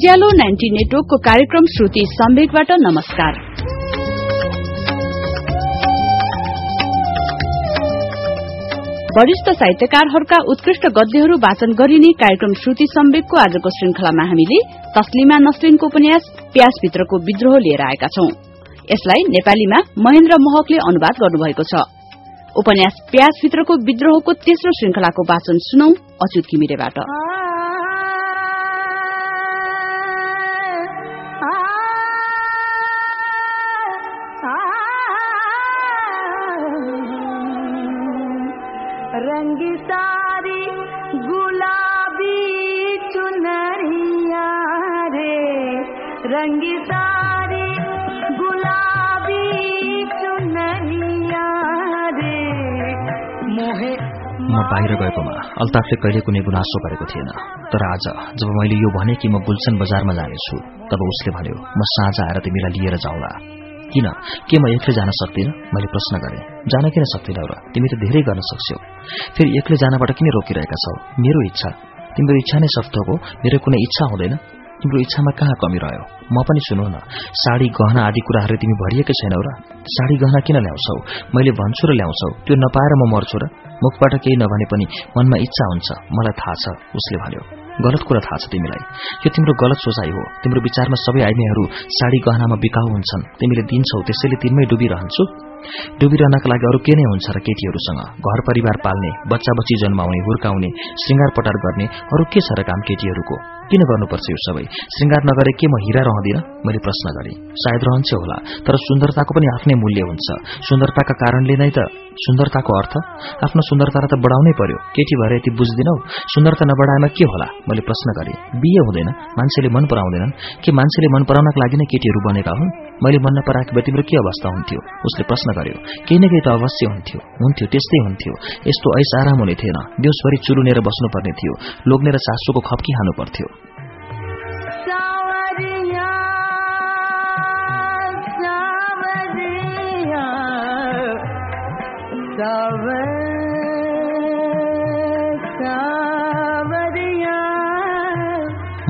उज्यालो ninety नेटवर्कको कार्यक्रम श्रुति सम्वेकबाट नमस्कार। वरिष्ठ साहित्यकारहरूका उत्कृष्ट गद्यहरू वाचन गरिने कार्यक्रम श्रुति सम्वेकको आजको श्रृंखलामा हामीले तस्लिमा नसरिनको उपन्यास प्यासभित्रको विद्रोह लिएर आएका छौं। यसलाई नेपालीमा महेन्द्र महकले अनुवाद गर्नुभएको छ। उपन्यास प्यासभित्रको विद्रोहको तेस्रो श्रृंखलाको वाचन सुनौ अच्युत घिमिरेबाट। म बाहिर गएकोमा अल्ताफले कहिले कुनै गुनासो गरेको थिएन। तर आज जब मैले यो भने कि म गुल्सन बजारमा जानेछु तब उसले भन्यो म साँझ आएर तिमीलाई लिएर जाउँला। किन? के म एक्लै जान सक्दिनँ? मैले प्रश्न गरेँ। जान किन सक्दिनौ र तिमी त धेरै गर्न सक्छौ। फेरि एक्लै जानबाट किन रोकिरहेका छौ? मेरो इच्छा। तिम्रो इच्छा नै सफ्ट हो। मेरो कुनै इच्छा हुँदैन। तिम्रो इच्छामा कहाँ कमी रह्यो? म पनि सुनौ न साडी गहना आदि कुराहरू तिमी भरिएकै छैनौ र? साडी गहना किन ल्याउँछौ? मैले भन्छु र ल्याउँछौ। त्यो नपाएर म मर्छु र? मुखबाट केही नभने पनि मनमा इच्छा हुन्छ मलाई थाहा छ उसले भन्यो। गलत कुरा थाहा छ तिमीलाई। यो तिम्रो गलत सोचाइ हो। तिम्रो विचारमा सबै आइमीहरू साडी गहनामा बिकाउ हुन्छन्। तिमीले दिन्छौ त्यसैले तिनमै डुबिरहन्छु। डुबिरहनका लागि अरू के नै हुन्छ र केटीहरूसँग? घर परिवार पाल्ने बच्चा बच्ची जन्माउने हुर्काउने श्रृङ्गार पटार गर्ने अरू के छ र काम केटीहरूको? किन गर्नुपर्छ यो सबै? श्रृङ्गार नगरे के म हिरा रहँदिन? मैले प्रश्न गरेँ। सायद रहन्छ होला तर सुन्दरताको पनि आफ्नै मूल्य हुन्छ। सुन्दरताका कारणले नै त सुन्दरताको अर्थ? आफ्नो सुन्दरतालाई त बढाउनै पर्यो। केटी भएर यति बुझ्दिनौ? सुन्दरता नबढाएमा के होला? मैले प्रश्न गरेँ। बिहे हुँदैन। मान्छेले मन पराउँदैनन्। के मान्छेले मन पराउनका लागि नै केटीहरू बनेका हुन्? मैले मन नपराएको तिम्रो के अवस्था हुन्थ्यो? उसले प्रश्न गर्यो। केही न केही त अवश्य हुन्थ्यो। हुन्थ्यो त्यस्तै हुन्थ्यो। यस्तो ऐस आराम हुने थिएन। देउसभरि चुरुनेर बस्नुपर्ने थियो। लोग्नेर सासूको खप्की हानु पर्थ्यो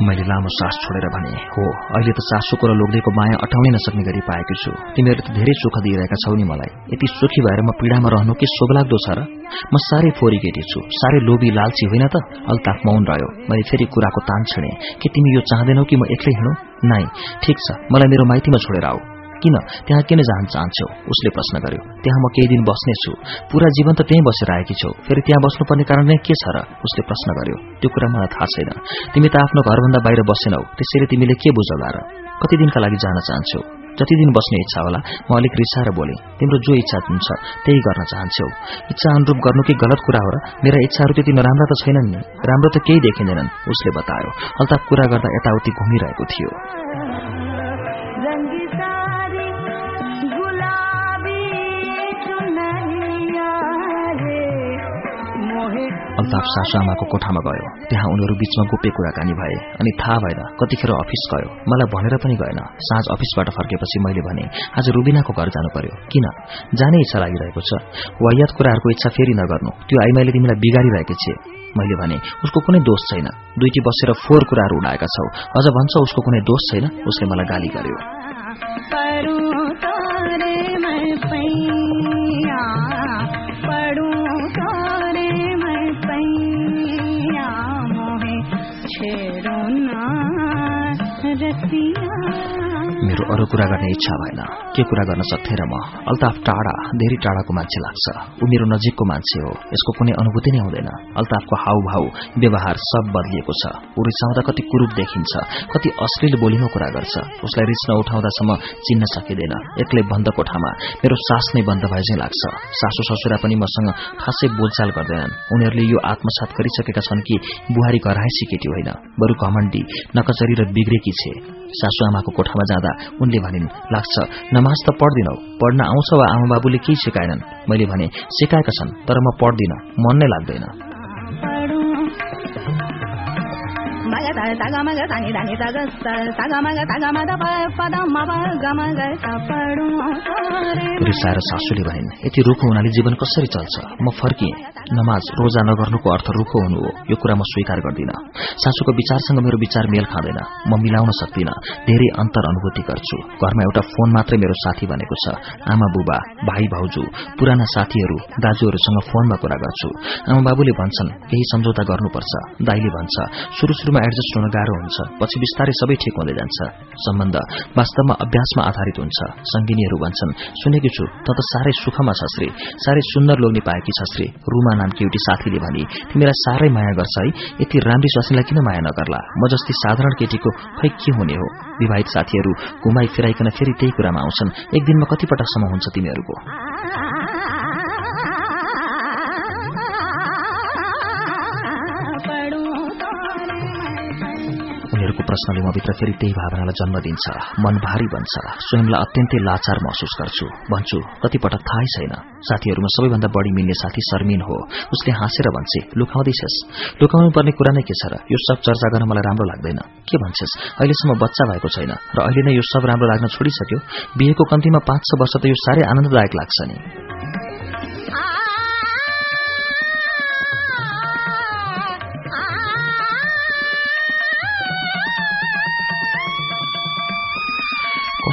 मैले लामो सास छोडेर भने हो अहिले त सासूको र लोग्नेको माया अटाउनै नसक्ने गरी पाएको छु। तिमीहरू त धेरै सुख दिइरहेका छौ नि मलाई। यति सुखी भएर म पीडामा रहनु के शोभलाग्दो छ र? म साह्रै फोरी केटी छु। साह्रै लोभी लालची होइन त? अल्ताफ मौन रह्यो। मैले फेरि कुराको तान छिडे। कि तिमी यो चाहँदैनौ कि म एक्लै हिँडौ? नाइ ठिक छ। मलाई मेरो माइतीमा छोडेर आऊ। किन? त्यहाँ किन जान चाहन्छौ? उसले प्रश्न गर्यो। त्यहाँ म केही दिन बस्नेछु पूरा जीवन त त्यहीँ बसेर आएकी छौ। फेरि त्यहाँ बस्नुपर्ने कारण नै के छ र? उसले प्रश्न गर्यो। त्यो कुरा मलाई थाहा छैन। तिमी त आफ्नो घरभन्दा बाहिर बसेनौ। त्यसैले तिमीले के बुझौला र? कति दिनका लागि जान चाहन्छौ? जति दिन बस्ने इच्छा होला म अलिक रिसाएर बोले। तिम्रो जो इच्छा हुन्छ त्यही गर्न चाहन्छौ। इच्छा अनुरूप गर्नु कि गलत कुरा हो र? मेरा इच्छाहरू त्यति नराम्रा त छैनन् नि। राम्रो त केही देखिँदैनन् उसले बतायो। अल्ताफ कुरा गर्दा यताउति घुमिरहेको थियो। अल्ताफ सासु आमाको कोठामा गयो। त्यहाँ उनीहरू बीचमा गोप्य कुराकानी भए अनि थाहा भएन कतिखेर अफिस गयो। मलाई भनेर पनि गएन। साँझ अफिसबाट फर्केपछि मैले भने आज रुबिनाको घर जानु पर्यो किन? जाने इच्छा लागिरहेको छ। वायात कुराहरूको इच्छा फेरि नगर्नु। त्यो आइमाईले तिमीलाई बिगारिरहेकी छे। मैले भने उसको कुनै दोष छैन। दुईटी बसेर फोहोर कुराहरू उडाएका छौ। अझ भन्छ उसको कुनै दोष छैन? उसले मलाई गाली गर्यो। अरू कुरा गर्ने इच्छा भएन। के कुरा गर्न सक्थे र म? अल्ताफ टाढा धेरै टाढाको मान्छे लाग्छ। ऊ मेरो नजिकको मान्छे हो। यसको कुनै अनुभूति नै हुँदैन। अल्ताफको हाउभाउ व्यवहार सब बदलिएको छ। ऊ रिसाउँदा कति कुरूप देखिन्छ कति अश्लील बोलीमा कुरा गर्छ। उसलाई रिस नउठाउँदासम्म चिन्न सकिँदैन। एक्लै बन्द कोठामा। मेरो सास नै बन्द भए चाहिँ लाग्छ। सासू ससुरा पनि मसँग खासै बोलचाल गर्दैनन्। उनीहरूले यो आत्मसात गरिसकेका छन् कि बुहारी घराइसी केटी होइन। बरु घमण्डी नकचरी र बिग्रेकी छे। सासू आमाको कोठामा जाँदा उनले भनिन् लाग्छ नमाज त पढ्दिनौ पढ्न आउँछ वा आमा बाबुले केही सिकाएनन्? मैले भने सिकाएका छन् तर म पढ्दिन मन नै लाग्दैन। रिसाएर सासूले भनिन् यति रुखो हुनाले जीवन कसरी चल्छ? म फर्किएँ। नमाज रोजा नगर्नुको अर्थ रुखो हुनु हो। यो कुरा म स्वीकार गर्दिन। सासूको विचारसँग मेरो विचार मेल खाँदैन। म मिलाउन सक्दिनँ। धेरै अन्तर अनुभूति गर्छु। घरमा एउटा फोन मात्रै मेरो साथी बनेको छ। आमा बुबा भाइ भाउजू पुराना साथीहरू दाजुहरूसँग फोनमा कुरा गर्छु। आमा बाबुले भन्छन् केही सम्झौता गर्नुपर्छ। दाईले भन्छ शुरू शुरूमा एडजस्ट हुन गाह्रो हुन्छ। पछि बिस्तारै सबै ठिक हुँदै जान्छ। सम्बन्ध वास्तवमा अभ्यासमा आधारित हुन्छ। संगिनीहरू भन्छन् सुनेकी छु त साह्रै सुखमा छ श्री। साह्रै सुन्दर लोग्ने पाएकी छ श्री। रुमा नामकी एउटी साथीले भने तिमीलाई साह्रै माया गर्छ है। यति राम्री स्वास्नीलाई किन माया नगर्ला? म जस्ती साधारण केटीको खै के हुने हो? विवाहित साथीहरू घुमाई फिराइकन फेरि त्यही कुरामा आउँछन्। एक दिनमा कतिपटकसम्म हुन्छ तिमीहरूको। उनीहरूको प्रश्नले म भित्र फेरि त्यही भावनालाई जन्म दिन्छ। मन भारी बन्छ। स्वयंलाई अत्यन्तै लाचार महसुस गर्छु। भन्छु कतिपटक थाहै छैन। साथीहरूमा सबैभन्दा बढी मिल्ने साथी शर्मिन हो। उसले हाँसेर भन्छे लुकाउँदैछस्। लुकाउनु पर्ने कुरा नै के छ र? यो सब चर्चा गर्न मलाई राम्रो लाग्दैन। के भन्छस्? अहिलेसम्म बच्चा भएको छैन। र अहिले नै यो सब राम्रो लाग्न छोडिसक्यो। बिहेको कम्तीमा पाँच छ वर्ष त यो साह्रै आनन्ददायक लाग्छ नि।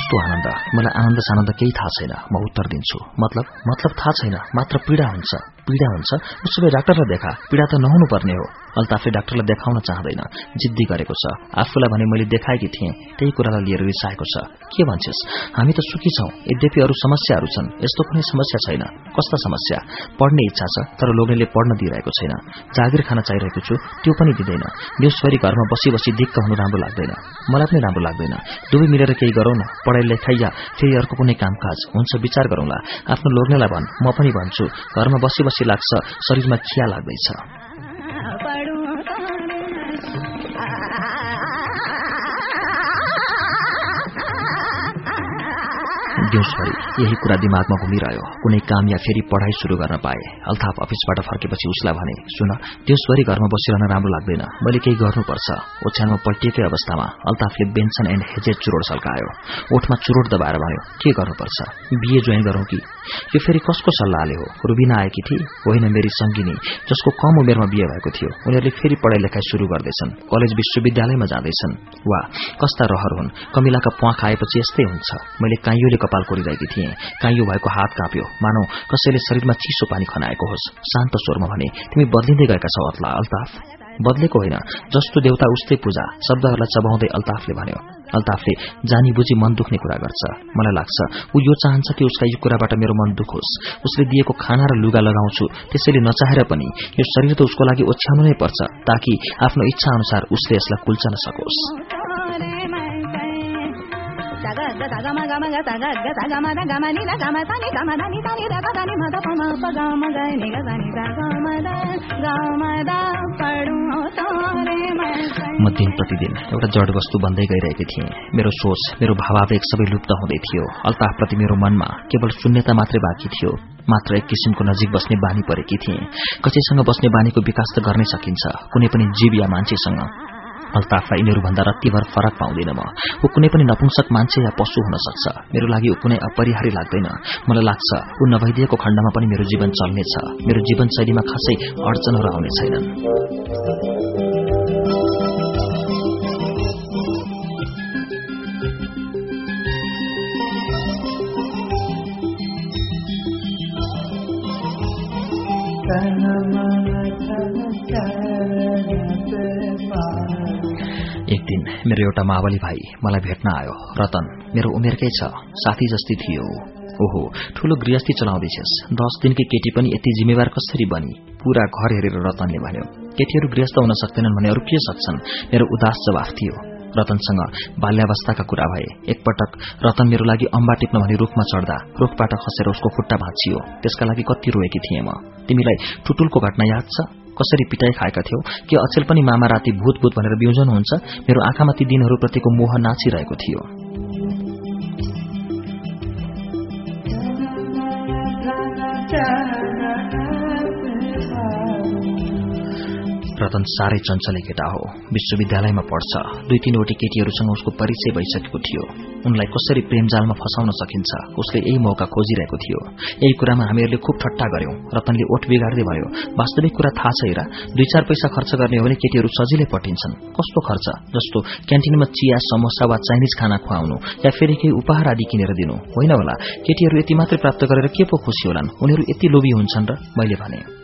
कस्तो आनन्द। मलाई आनन्द सानन्द केही थाहा छैन। म उत्तर दिन्छु। मतलब? मतलब थाहा छैन। मात्र पीड़ा हुन्छ। पीड़ा हुन्छ भए डाक्टरलाई देखा। पीड़ा त नहुनु पर्ने हो। अल्ताफले डाक्टरलाई देखाउन चाहँदैन। जिद्दी गरेको छ। आफूलाई भने मैले देखाएकी थिएँ। त्यही कुरालाई लिएर रिसाएको छ। के भन्छस्? हामी त सुखी छौं। यद्यपि अरू समस्याहरू छन्। यस्तो कुनै समस्या छैन। कस्ता समस्या? पढ्ने इच्छा छ तर लोग्नेले पढ्न दिइरहेको छैन। जागिर खान चाहिरहेको छु त्यो पनि दिँदैन। दिउँसभरि घरमा बसी बसी दिक्क हुनु राम्रो लाग्दैन। मलाई पनि राम्रो लाग्दैन। दुवै मिलेर केही गरौँ न। पढाइ लेखाइ या फेरि अर्को कुनै कामकाज। हुन्छ विचार गरौँला। आफ्नो लोग्नेलाई भन्। म पनि भन्छु। घरमा बसी बसी लाग्छ शरीरमा खिया लाग्दैछ। दिउँसभरि यही कुरा दिमागमा घुमिरह्यो। कुनै काम या फेरि पढ़ाई शुरू गर्न पाए। अल्ताफ अफिसबाट फर्केपछि उसलाई भने सुन दिउँसभरि घरमा बसिरहन राम्रो लाग्दैन। मैले केही गर्नुपर्छ। ओछ्यानमा पल्टिएकै अवस्थामा अल्ताफले बेन्सन एण्ड हेजेट चुरोड सल्कायो। ओठमा चुरोड दबाएर भन्यो के गर्नुपर्छ? बिए जोइन गरौं कि? यो फेरि कसको सल्लाहले हो? रुबिना आएकी थिए? होइन मेरी संगिनी जसको कम उमेरमा बिहे भएको थियो उनीहरूले फेरि पढ़ाई लेखाइ शुरू गर्दैछन् कलेज विश्वविद्यालयमा जाँदैछन्। वा कस्ता रहर हुन्। कमिलाका प्वाख आएपछि यस्तै हुन्छ। मैले काइयोले कपाल कोरिरहेकी थिएँ। काइयो भएको हात काँप्यो। मानौ कसैले शरीरमा चिसो पानी खनाएको होस् शान्त स्वरमा भने तिमी बदलिँदै गएका छौ अल्ला अल्ताफ। बदलेको होइन जस्तो देउता उस्तै पूजा शब्दहरूलाई चबाउँदै अल्ताफले भन्यो। अल्ताफले जानी बुझी मन दुख्ने कुरा गर्छ। मलाई लाग्छ ऊ यो चाहन्छ कि उसका यो कुराबाट मेरो मन दुखोस् उसले दिएको खाना र लुगा लगाउँछु त्यसैले नचाहेर पनि यो शरीर त उसको लागि ओछ्याउनु नै पर्छ ताकि आफ्नो इच्छा अनुसार उसले यसलाई कुल्चन सकोस्। म दिन प्रतिदिन एउटा जड वस्तु बन्दै गइरहेकी थिएँ। मेरो सोच मेरो भावावेग सबै लुप्त हुँदै थियो। अल्ताफप्रति मेरो मनमा केवल शून्यता मात्रै बाँकी थियो। मात्र एक किसिमको नजिक बस्ने बानी परेकी थिएँ। कसैसँग बस्ने बानीको विकास त गर्नै सकिन्छ। कुनै पनि जीव या मान्छेसँग। अल्ताफलाई यिनीहरूभन्दा रत्तीभर फरक पाउँदिन म। ऊ कुनै पनि नपुंसक मान्छे या पशु हुन सक्छ। मेरो लागि ऊ कुनै अपरिहारी लाग्दैन। मलाई लाग्छ ऊ नभइदिएको खण्डमा पनि मेरो जीवन चल्नेछ। मेरो जीवनशैलीमा खासै अडचनहरू आउने छैनन्। दिन मेरो एउटा मावली भाइ मलाई भेट्न आयो। रतन मेरो उमेरकै छ। साथी जस्ती थियो। ओहो ठूलो गृहस्थी चलाउँदैछस् दस दिनकी केटी पनि यति जिम्मेवार कसरी बनी? पूरा घर हेरेर रतनले भन्यो। केटीहरू गृहस्थ हुन सक्दैनन् भने अरू के सक्छन्? मेरो उदास जवाफ थियो। रतनसँग बाल्यावस्थाका कुरा भए। एकपटक रतन मेरो लागि अम्बा टिप्न भनी रूखमा चढ्दा रूखबाट खसेर उसको खुट्टा भाँचियो। त्यसका लागि कति रोएकी थिएँ म। तिमीलाई टुटुलको घटना याद छ? कसरी पिटाई खाएका थियौ? के अचेल पनि मामा राति भूत भूत भनेर बिउजनुहुन्छ मेरो आँखामा ती दिनहरूप्रतिको मोह नाचिरहेको थियो। रतन साह्रै चञ्चले केटा हो। विश्वविद्यालयमा पढ्छ। दुई तीनवटी केटीहरूसँग उसको परिचय भइसकेको थियो। उनलाई कसरी प्रेमजालमा फसाउन सकिन्छ उसले यही मौका खोजिरहेको थियो। यही कुरामा हामीहरूले खुब ठट्टा गर्यौं रतनले ओठ बिगार्दै भयो। वास्तविक कुरा थाहा छ हेरा दुई चार पैसा खर्च गर्ने हो भने केटीहरू सजिलै पटिन्छन् कस्तो खर्च? जस्तो क्यान्टिनमा चिया समोसा वा चाइनिज खाना खुवाउनु या फेरि केही उपहार आदि किनेर दिनु। होइन होला। केटीहरू यति मात्रै प्राप्त गरेर के पो खुसी होलान्? उनीहरू यति लोभी हुन्छन् र मैले भने।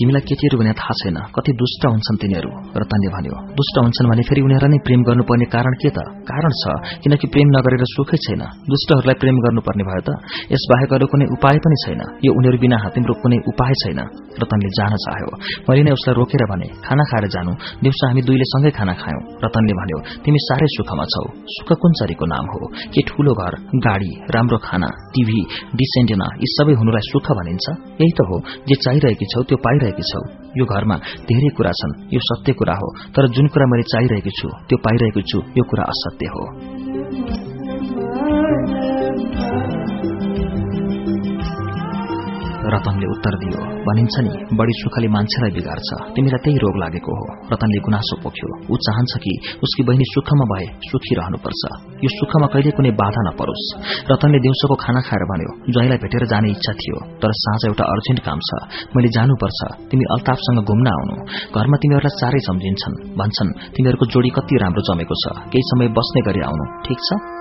तिमीलाई केटीहरू भने थाहा छैन। कति दुष्ट हुन्छन् तिनीहरू। रतनले भन्यो दुष्ट हुन्छन् भने फेरि उनीहरूलाई नै प्रेम गर्नुपर्ने कारण के त? कारण छ किनकि प्रेम नगरेर सुखै छैन। दुष्टहरूलाई प्रेम गर्नुपर्ने भयो त। यसबाहेक अरू कुनै उपाय पनि छैन। यो उनीहरू बिना तिम्रो कुनै उपाय छैन। रतनले जान चाह्यो। मैले नै उसलाई रोकेर भने खाना खाएर जानु। दिउँसो हामी दुईले सँगै खाना खायौं। रतनले भन्यो तिमी साह्रै सुखमा छौ। सुख कुन चरीको नाम हो? के ठूलो घर गाड़ी राम्रो खाना टीभी डिसेन्टेना यी सबै हुनुलाई सुख भनिन्छ? यही त हो जे चाहिरहेकी छौ त्यो पाइरहेको पाइरहेकी छौ। यो घरमा धेरै कुरा छन्। यो सत्य कुरा हो। तर जुन कुरा मैले चाहिरहेकी छु त्यो पाइरहेको छु यो कुरा असत्य हो। रतनले उत्तर दियो भनिन्छ नि बढी सुखले मान्छेलाई बिगार्छ। तिमीलाई त्यही रोग लागेको हो। रतनले गुनासो पोख्यो। ऊ चाहन्छ कि उसकी बहिनी सुखमा भए सुखी रहनुपर्छ। यो सुखमा कहिले कुनै बाधा नपरोस्। रतनले दिउँसोको खाना खाएर भन्यो ज्वाइँलाई भेटेर जाने इच्छा थियो तर साँझ एउटा अर्जेन्ट काम छ। मैले जानुपर्छ। तिमी अल्ताफसँग घुम्न आउनु। घरमा तिमीहरूलाई चारै सम्झिन्छन्। भन्छन् तिमीहरूको जोडी कति राम्रो जमेको छ। केही समय बस्ने गरी आउनु। ठिक छ?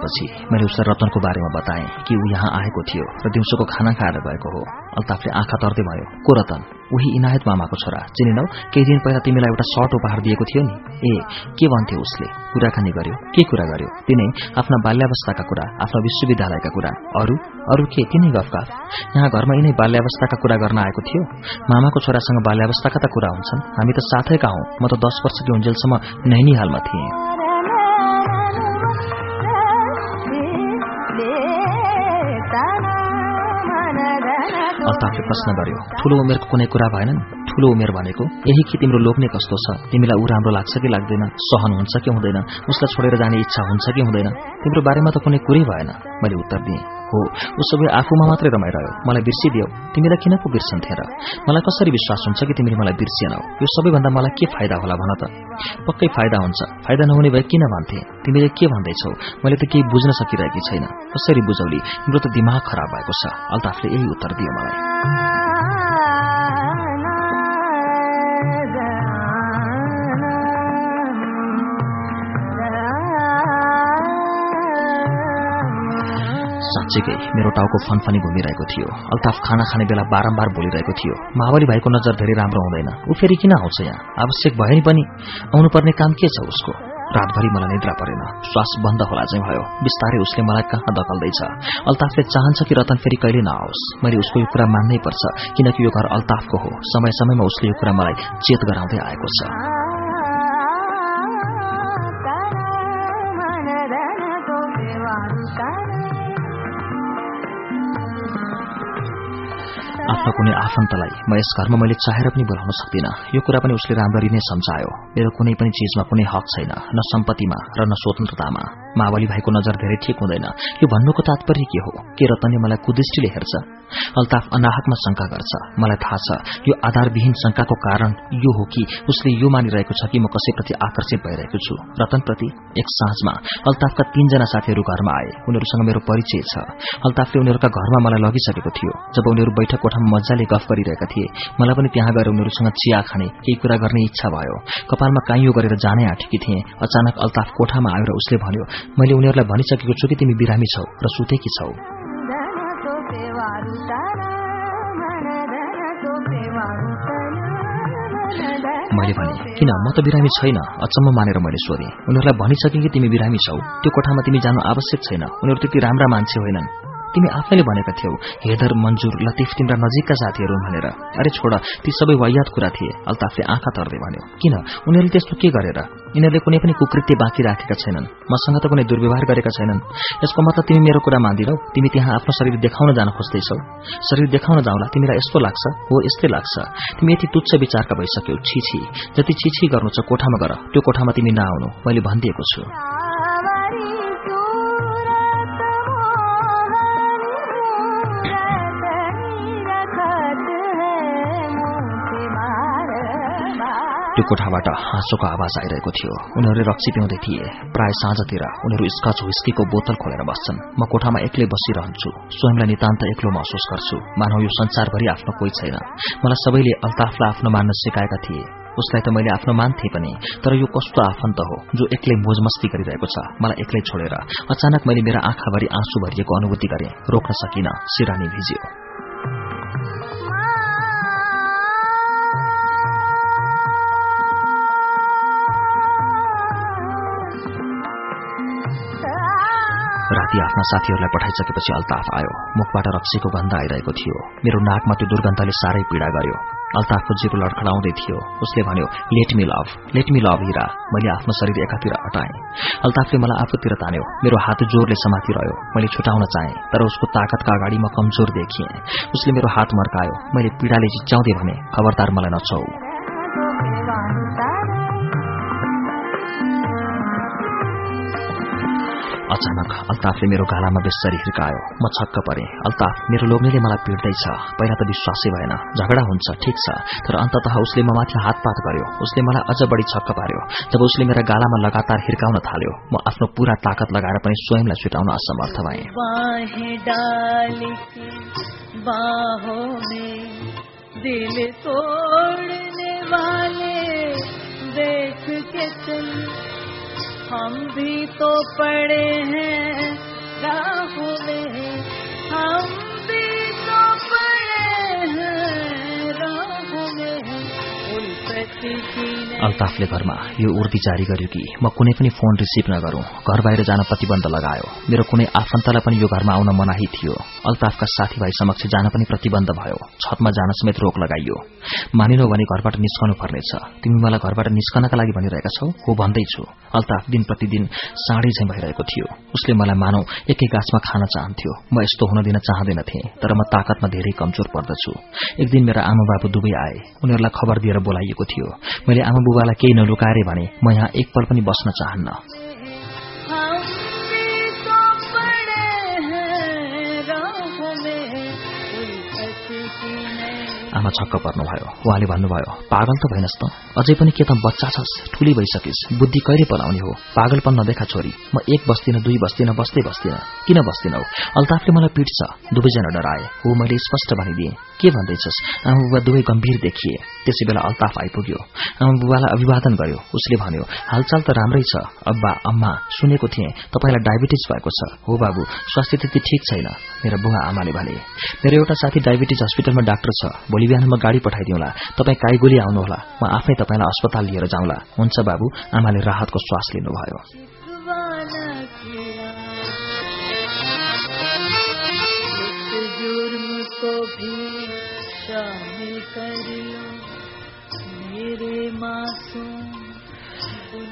आएपछि मैले उसलाई रतनको बारेमा बताएँ कि ऊ यहाँ आएको थियो र दिउँसोको खाना खाएर गएको हो। अल्ताफले आँखा तर्दै भयो को रतन उही इनायत मामाको छोरा। चिनेनौ केही दिन पहिला तिमीलाई एउटा सर्ट उपहार दिएको थियो नि? ए के भन्थ्यो उसले? कुराकानी गर्यो? के कुरा गर्यो? तिनै आफ्ना बाल्यावस्थाका कुरा आफ्ना विश्वविद्यालयका कुरा। अरू? अरू के? तिनै गफगाफ यहाँ घरमा यिनै बाल्यावस्थाका कुरा गर्न आएको थियो? मामाको छोरासँग बाल्यावस्थाका त कुरा हुन्छन्। हामी त साथैका हौ। म त दस वर्षकी हुन्जेलसम्म नैनीहालमा थिएँ। अल्ताफले प्रश्न गर्यो ठूलो उमेरको कुनै कुरा भएन ठूलो उमेर भनेको यही कि तिम्रो लोग्ने कस्तो छ? तिमीलाई ऊ राम्रो लाग्छ कि लाग्दैन? सहन हुन्छ कि हुँदैन? उसलाई छोडेर जाने इच्छा हुन्छ कि हुँदैन? तिम्रो बारेमा त कुनै कुरै भएन। मैले उत्तर दिएँ हो उसो भए आफूमा मात्रै रमाइरह्यो। मलाई बिर्सिदियो। तिमीलाई किन पो बिर्सन्थे र मलाई कसरी विश्वास हुन्छ कि तिमीले मलाई बिर्सिएनौ? यो सबैभन्दा मलाई के फाइदा होला भन त? पक्कै फाइदा हुन्छ। फाइदा नहुने भए किन भन्थे? तिमीले के भन्दैछौ? मैले त केही बुझ्न सकिरहेकी छैन। कसरी बुझौली? तिम्रो त दिमाग खराब भएको छ। अल्ताफले यही उत्तर दियो मलाई। साँच्चीकै मेरो टाउको फनफनी घुमिरहेको थियो। अल्ताफ खाना खाने बेला बारम्बार बोलिरहेको थियो महावली भाइको नजर धेरै राम्रो हुँदैन। ऊ फेरि किन आउँछ यहाँ? आवश्यक भए पनि आउनुपर्ने काम के छ उसको? रातभरि मलाई निद्रा परेन। श्वास बन्द होला चाहिँ भयो। बिस्तारै उसले मलाई कहाँ दखल्दैछ अल्ताफले चाहन्छ कि रतन फेरि कहिले नआओस्। मैले उसको यो कुरा मान्नै पर्छ किनकि यो घर अल्ताफको हो। समय समयमा उसले यो कुरा मलाई चेत गराउँदै आएको छ। आफ्नो कुनै आफन्तलाई म यस घरमा मैले चाहेर पनि बोलाउन सक्दिनँ। यो कुरा पनि उसले राम्ररी नै सम्झायो। मेरो कुनै पनि चिजमा कुनै हक छैन न सम्पत्तिमा र न स्वतन्त्रतामा। मावली भाइको नजर धेरै ठिक हुँदैन। यो भन्नुको तात्पर्य के हो? के रतनले मलाई कुदृष्टिले हेर्छ? अल्ताफ अनाहकमा शंका गर्छ। मलाई थाहा छ यो आधारविहीन शंकाको कारण यो हो कि उसले यो मानिरहेको छ कि म कसैप्रति आकर्षित भइरहेको छु। रतनप्रति एक साँझमा अल्ताफका तीनजना साथीहरू घरमा आए। उनीहरूसँग मेरो परिचय छ। अल्ताफले उनीहरूका घरमा मलाई लगिसकेको थियो। जब उनीहरू बैठक कोठामा मजाले गफ गरिरहेका थिए। मलाई पनि त्यहाँ गएर उनीहरूसँग चिया खाने केही कुरा गर्ने इच्छा भयो। कपालमा काइयो गरेर जानै आँटेकी थिएँ। अचानक अल्ताफ कोठामा आएर उसले भन्यो मैले उनीहरूलाई भनिसकेको छु कि तिमी बिरामी छौ र सुतेकी छौ। मैले भने किन? म त बिरामी छैन। अचम्म मानेर मैले सोधेँ। उनीहरूलाई भनिसकेँ कि तिमी बिरामी छौ। त्यो कोठामा तिमी जानु आवश्यक छैन। उनीहरू त्यति राम्रा मान्छे होइनन्। तिमी आफैले भनेका थियौ हेदर मन्जुर लतिफ तिम्रा नजिकका साथीहरू भनेर। अरे छोड ती सबै वायात कुरा थिए अल्ताफले आँखा तर्दै भन्यो। किन? उनीहरूले त्यस्तो के गरेर? यिनीहरूले कुनै पनि कुकृत्य बाँकी राखेका छैनन्। मसँग त कुनै दुर्व्यवहार गरेका छैनन्। यसको मतलब तिमी मेरो कुरा मान्दिनौ। तिमी त्यहाँ आफ्नो शरीर देखाउन जान खोज्दैछौ। शरीर देखाउन जाउँला तिमीलाई यस्तो लाग्छ? हो यस्तै लाग्छ। तिमी यति तुच्छ विचारका भइसक्यौ। छिछि जति छिछि गर्नु छ कोठामा गर। त्यो कोठामा तिमी नआउनु। मैले भनिदिएको छु। त्यो कोठाबाट हाँसोको आवाज आइरहेको थियो। उनीहरूले रक्सी पिउँदै थिए। प्राय साँझतिर उनीहरू स्कच हुस्कीको बोतल खोलेर बस्छन्। म कोठामा एक्लै बसिरहन्छु। स्वयंलाई नितान्त एक्लो महसुस गर्छु। मानव यो संसारभरि आफ्नो कोही छैन। मलाई सबैले अल्ताफलाई आफ्नो मान्न सिकाएका थिए। उसलाई त मैले आफ्नो मान्थे पनि। तर यो कस्तो आफन्त हो जो एक्लै मोजमस्ती गरिरहेको छ? मलाई एक्लै छोडेर अचानक मैले मेरा आँखाभरि आँसु भरिएको अनुभूति गरेँ। रोक्न सकिन सिरानी भिजियो। राति आफ्ना साथीहरूलाई पठाइसकेपछि अल्ताफ आयो। मुखबाट रक्सीको गन्ध आइरहेको थियो। मेरो नाकमा त्यो दुर्गन्धले साह्रै पीड़ा गर्यो। अल्ताफको जिरो लडखडाउँदै थियो। उसले भन्यो let me love let me love Hira. मैले आफ्नो शरीर एकातिर हटाएँ। अल्ताफले मलाई आफूतिर तान्यो। मेरो हात जोरले समातिरह्यो। मैले छुटाउन चाहेँ तर उसको ताकतका अगाडि म कमजोर देखिएँ। उसले मेरो हात मर्कायो। मैले पीड़ाले चिच्याउँदै भने खबरदार मलाई नछौ अचानक अल्ताफले मेरो गालामा बेसरी हिर्कायो। म छक्क परे। अल्ताफ मेरो लोग्नेले मलाई पिट्दैछ। पहिला त विश्वासै भएन। झगडा हुन्छ ठिक छ। तर अन्तत उसले म हातपात गर्यो। उसले मलाई अझ बढी छक्क पार्यो। जब उसले मेरा गालामा लगातार हिर्काउन थाल्यो म आफ्नो पूरा ताकत लगाएर पनि स्वयंलाई छुटाउन असमर्थ भएँ। हम भी तो पड़े हैं राहुल हम अल्ताफले घरमा यो उर्दी जारी गर्यो कि? म कुनै पनि फोन रिसिभ नगरौं। घर बाहिर जान प्रतिबन्ध लगायो। मेरो कुनै आफन्तलाई पनि यो घरमा आउन मनाही थियो। अल्ताफका साथीभाइ समक्ष जान पनि प्रतिबन्ध भयो। छतमा जान समेत रोक लगाइयो। मानिनौ भने घरबाट निस्कनु पर्नेछ। तिमी मलाई घरबाट निस्कनका लागि भनिरहेका छौ? हो भन्दैछु। अल्ताफ दिन प्रतिदिन साँढे झैं भइरहेको थियो। उसले मलाई मानौ एकै गाछमा खान चाहन्थ्यो। म यस्तो हुन दिन चाहँदैनथे तर म ताकतमा धेरै कमजोर पर्दछु। एक दिन मेरा आमा बाबु दुवै आए। उनीहरूलाई खबर दिएर बोलाइएको थियो। मैले आमा बुबालाई केही नलुकाएर भने म यहाँ एक पल पनि बस्न चाहन्न। आमा छक्क पर्नुभयो। उहाँले भन्नुभयो पागल त भइनस् त। अझै पनि के त बच्चा छस्? ठुली भइसकिस्। बुद्धि कहिले पलाउने हो? पागलपन नदेखा छोरी। म एक बस्दिन दुई बस्दिन बस्दै बस्दिन। किन बस्दिनौ? अल्ताफले मलाई पिट्छ दुवैजना डराए। हो मैले स्पष्ट भनिदिएँ के भन्दैछस्? आमा बुबा दुवै गम्भीर देखिए। त्यसै बेला अल्ताफ आइपुग्यो। आमा बुबालाई अभिवादन गर्यो। उसले भन्यो हालचाल त राम्रै छ। अब्बा अम्मा सुनेको थिएँ। तपाईँलाई डायबिटिज भएको छ। हो बाबु स्वास्थ्य त्यति ठिक छैन। मेरो बुवा आमाले भने मेरो एउटा साथी डायबिटिज हस्पिटलमा डाक्टर छ। भोलि बिहान गाडी पठाइदिउँला। तपाईँ काइगोली आउनुहोला। म आफै तपाईँलाई अस्पताल लिएर जाउँला। हुन्छ बाबु आमाले राहतको श्वास लिनुभयो।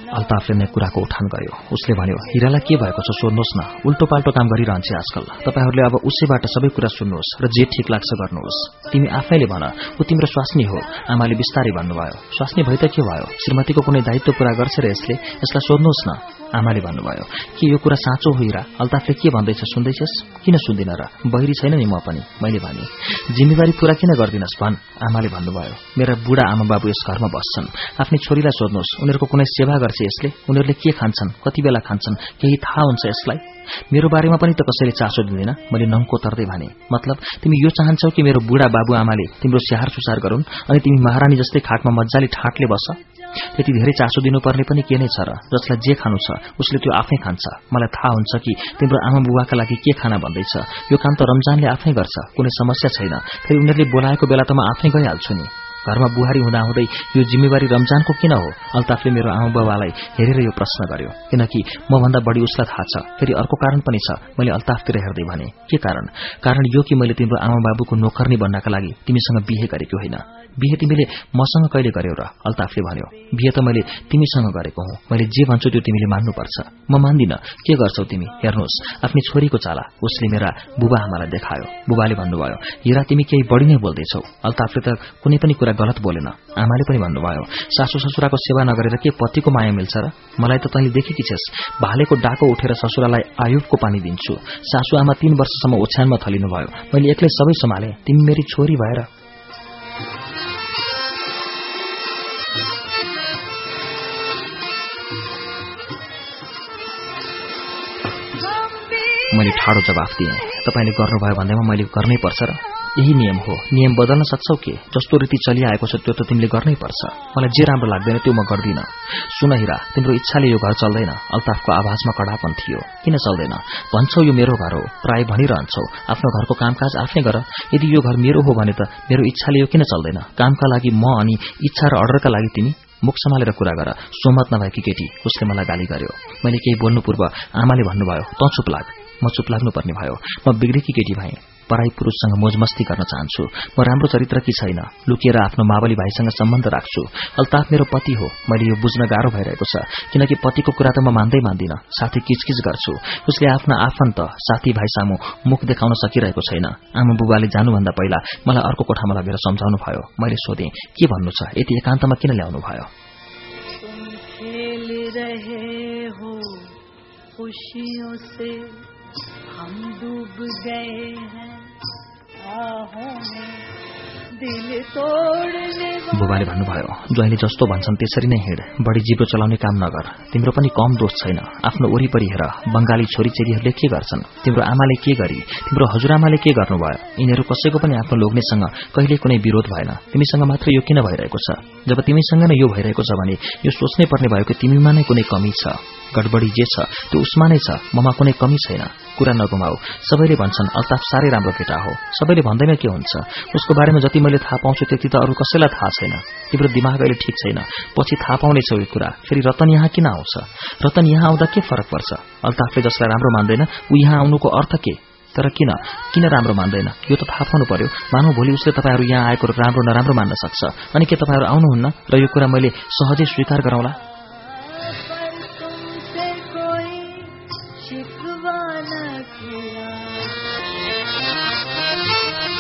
अल्ताफले नै कुराको उठान गर्यो। उसले भन्यो हिरालाई के भएको छ सोध्नुहोस् न। उल्टो पाल्टो काम गरिरहन्छ आजकल। तपाईँहरूले अब उसैबाट सबै कुरा सुन्नुहोस् र जे ठिक लाग्छ गर्नुहोस्। तिमी आफैले भन ऊ तिम्रो स्वास्नी हो। आमाले बिस्तारै भन्नुभयो। स्वास्नी भए त के भयो? श्रीमतीको कुनै दायित्व पूरा गर्छ र यसले? यसलाई सोध्नुहोस् न। आमाले भन्नुभयो कि यो कुरा साँचो हो हिरा अल्ताफले के भन्दैछ सुन्दैछस्? किन सुन्दिन र? बहिरी छैन नि म पनि। मैले भने जिम्मेवारी पूरा किन गर्दिनस् भन्? आमाले भन्नुभयो मेरा बुढा आमा बाबु यस घरमा बस्छन्। आफ्नै छोरीलाई सोध्नुहोस् उनीहरूको कुनै सेवा गर्छ यसले? उनीहरूले के खान्छन्? कति बेला खान्छन्? केही थाहा हुन्छ यसलाई? मेरो बारेमा पनि त कसैले चासो दिँदैन। मैले नङ्को तर्दै भने मतलब तिमी यो चाहन्छौ कि मेरो बुढा बाबु आमाले तिम्रो स्याहार सुसार गरून्? अनि तिमी महारानी जस्तै खाटमा मजाले ठाटले बस? त्यति धेरै चासो दिनुपर्ने पनि के नै छ र? जसलाई जे खानु छ उसले त्यो आफै खान्छ। मलाई थाहा हुन्छ कि तिम्रो आमा बुबाका लागि के खाना भन्दैछ। यो काम त रमजानले आफै गर्छ कुनै समस्या छैन। फेरि उनीहरूले बोलाएको बेला त म आफै गइहाल्छु नि। घरमा बुहारी हुँदाहुँदै यो जिम्मेवारी रमजानको किन हो? अल्ताफले मेरो आमा बाबालाई हेरेर यो प्रश्न गर्यो। किनकि मभन्दा बढी उसलाई थाहा छ। फेरि अर्को कारण पनि छ। मैले अल्ताफतिर हेर्दै भने के कारण? कारण यो कि मैले तिम्रो आमा बाबुको नोकर्नी बन्नका लागि तिमीसँग बिहे गरेको होइन। बिहे तिमीले मसँग कहिले गर्यौ र? अल्ताफले भन्यो बिहे त मैले तिमीसँग गरेको हुँ। मैले जे भन्छु त्यो तिमीले मान्नुपर्छ। म मान्दिन। के गर्छौ तिमी? हेर्नुहोस् आफ्नै छोरीको चाला। उसले मेरा बुबा आमालाई देखायो। बुबाले भन्नुभयो हिरा तिमी केही बढी नै बोल्दैछौ। अल्ताफले त कुनै पनि कुरा गलत बोलेन। आमाले पनि भन्नुभयो सासू ससुराको सेवा नगरेर के पतिको माया मिल्छ र? मलाई त तैँले देखेकी छेस। भालेको डाको उठेर ससुरालाई आयुबको पानी दिन्छु। सासू आमा तीन वर्षसम्म ओछ्यानमा थलिनुभयो। मैले एक्लै सबै सम्हाले। तिमी मेरी छोरी भएर मैले ठाडो जवाफ दिएँ। तपाईँले गर्नुभयो भन्दैमा मैले गर्नै पर्छ र यही नियम हो। नियम बदल्न सक्छौ के? जस्तो रीति चलिआएको छ त्यो त तिमीले गर्नै पर्छ मलाई जे राम्रो लाग्दैन त्यो म गर्दिन। सुन हिरा तिम्रो इच्छाले यो घर चल्दैन। अल्ताफको आवाजमा कडापन थियो। किन चल्दैन? भन्छौ यो मेरो घर हो। प्राय भनिरहन्छौ। आफ्नो घरको कामकाज आफै गर। यदि यो घर मेरो हो भने त मेरो इच्छाले यो किन चल्दैन? कामका लागि म अनि इच्छा र अर्डरका लागि तिमी मुख सम्हालेर कुरा गर। सोमत नभएकी केटी उसले मलाई गाली गर्यो। मैले केही बोल्नु पूर्व आमाले भन्नुभयो त चुप लाग। म चुप लाग्नुपर्ने भयो। म बिग्रेकी केटी भएँ। पराई पुरूषसँग मोजमस्ती गर्न चाहन्छु। म राम्रो चरित्र कि छैन। लुकिएर आफ्नो मावली भाइसँग सम्बन्ध राख्छु। अल्ताफ मेरो पति हो। मैले यो बुझ्न गाह्रो भइरहेको छ। किनकि पतिको कुरा त म मान्दै मान्दिन। साथी किचकिच गर्छु। उसले आफ्ना आफन्त साथीभाइ सामु मुख देखाउन सकिरहेको छैन। आमा बुबाले जानुभन्दा पहिला मलाई अर्को कोठामा लगेर सम्झाउनु भयो। मैले सोधेँ के भन्नु छ? यति एकान्तमा किन ल्याउनु भयो? खुशियों से हम डूब गए हैं। बुबाले भन्नुभयो ज्वाइँले जस्तो भन्छन् त्यसरी नै हिँड। बढी जिब्रो चलाउने काम नगर। तिम्रो पनि कम दोष छैन। आफ्नो वरिपरि हेर। बंगाली छोरीचेरीहरूले के गर्छन्? तिम्रो आमाले के गरी? तिम्रो हजुरआमाले के गर्नुभयो? यिनीहरू कसैको पनि आफ्नो लोग्नेसँग कहिले कुनै विरोध भएन। तिमीसँग मात्र यो किन भइरहेको छ? जब तिमीसँग नै यो भइरहेको छ भने यो सोच्नै पर्ने भयो कि तिमीमा नै कुनै कमी छ। गडबडी जे छ त्यो उसमा नै छ। ममा कुनै कमी छैन। कुरा नगुमाऊ। सबैले भन्छन् अल्ताफ साह्रै राम्रो केटा हो। सबैले भन्दैमा के हुन्छ? उसको बारेमा जति मैले थाहा पाउँछु त्यति त अरू कसैलाई थाहा छैन। तिम्रो दिमाग अहिले ठिक छैन। पछि थाहा पाउनेछौ यो कुरा। फेरि रतन यहाँ किन आउँछ? रतन यहाँ आउँदा के फरक पर्छ? अल्ताफले जसलाई राम्रो मान्दैन ऊ यहाँ आउनुको अर्थ के? तर किन? किन राम्रो मान्दैन? यो त थाहा पाउनु पर्यो। मानव भोलि उसले तपाईँहरू यहाँ आएको राम्रो नराम्रो मान्न सक्छ। अनि के तपाईँहरू आउनुहुन्न? र यो कुरा मैले सहजै स्वीकार गराउला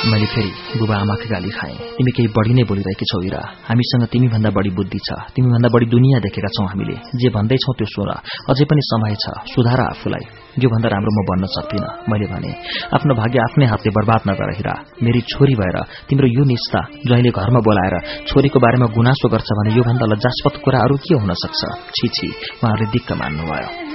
मैले फेरि बुबा आमाको गाली खाएँ। तिमी केही बढी नै बोलिरहेकी छौ इरा। हामीसँग तिमीभन्दा बढी बुद्धि छ। तिमीभन्दा बढी दुनियाँ देखेका छौं हामीले। जे भन्दैछौ त्यो सोर। अझै पनि समय छ। सुधार आफूलाई। योभन्दा राम्रो म बन्न सक्दिन। मैले भने आफ्नो भाग्य आफ्नै हातले बर्बाद नगर हिरा मेरी छोरी भएर तिम्रो यो निस्ता जहिले घरमा बोलाएर छोरीको बारेमा गुनासो गर्छ भने योभन्दा लज्जास्पद कुरा अरू के हुन सक्छ? छि छि। उहाँहरूले दिक्क मान्नुभयो।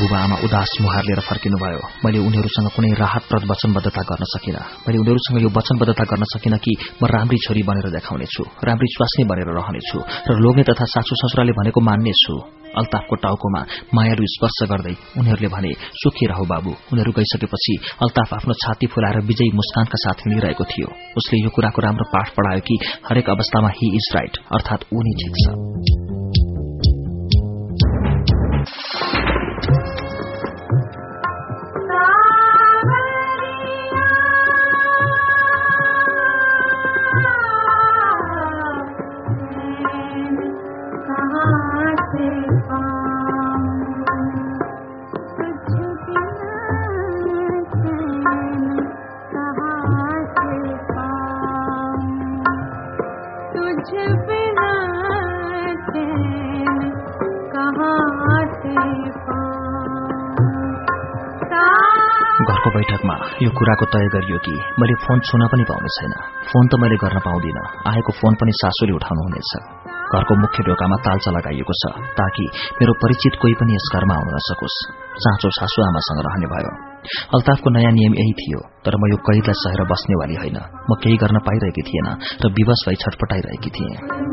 बुबा आमा उदास मुहार लिएर फर्किनुभयो। मैले उनीहरूसँग कुनै राहतप्रद वचनबद्धता गर्न सकिनँ। मैले उनीहरूसँग यो वचनबद्धता गर्न सकिनँ कि म राम्री छोरी बनेर देखाउनेछु राम्री स्वास्नी बनेर रहनेछु र लोग्ने तथा सासू ससुराले भनेको मान्नेछु अल्ताफको टाउकोमा मायालु स्पर्श गर्दै उनीहरूले भने सुखी रह बाबु। उनीहरू गइसकेपछि अल्ताफ आफ्नो छाती फुलाएर विजयी मुस्कानका साथ हिँडिरहेको थियो। उसले यो कुराको राम्रो पाठ पढ़ायो कि हरेक अवस्थामा हि इज राइट अर्थात ऊ नै ठिक छ। कुराको तय गरियो कि मैले फोन छुन पनि पाउने छैन। फोन त मैले गर्न पाउँदिन। आएको फोन पनि सासूले उठाउनुहुनेछ। घरको मुख्य ढोकामा तालचा लगाइएको छ ताकि मेरो परिचित कोही पनि यस घरमा आउन नसकोस्। साँचो सासू आमासँग रहने भयो। अल्ताफको नयाँ नियम यही थियो तर म यो कैदलाई सहेर बस्नेवाली होइन। म केही गर्न पाइरहेकी थिएन र विवश भई छटपटाइरहेकी थिएँ।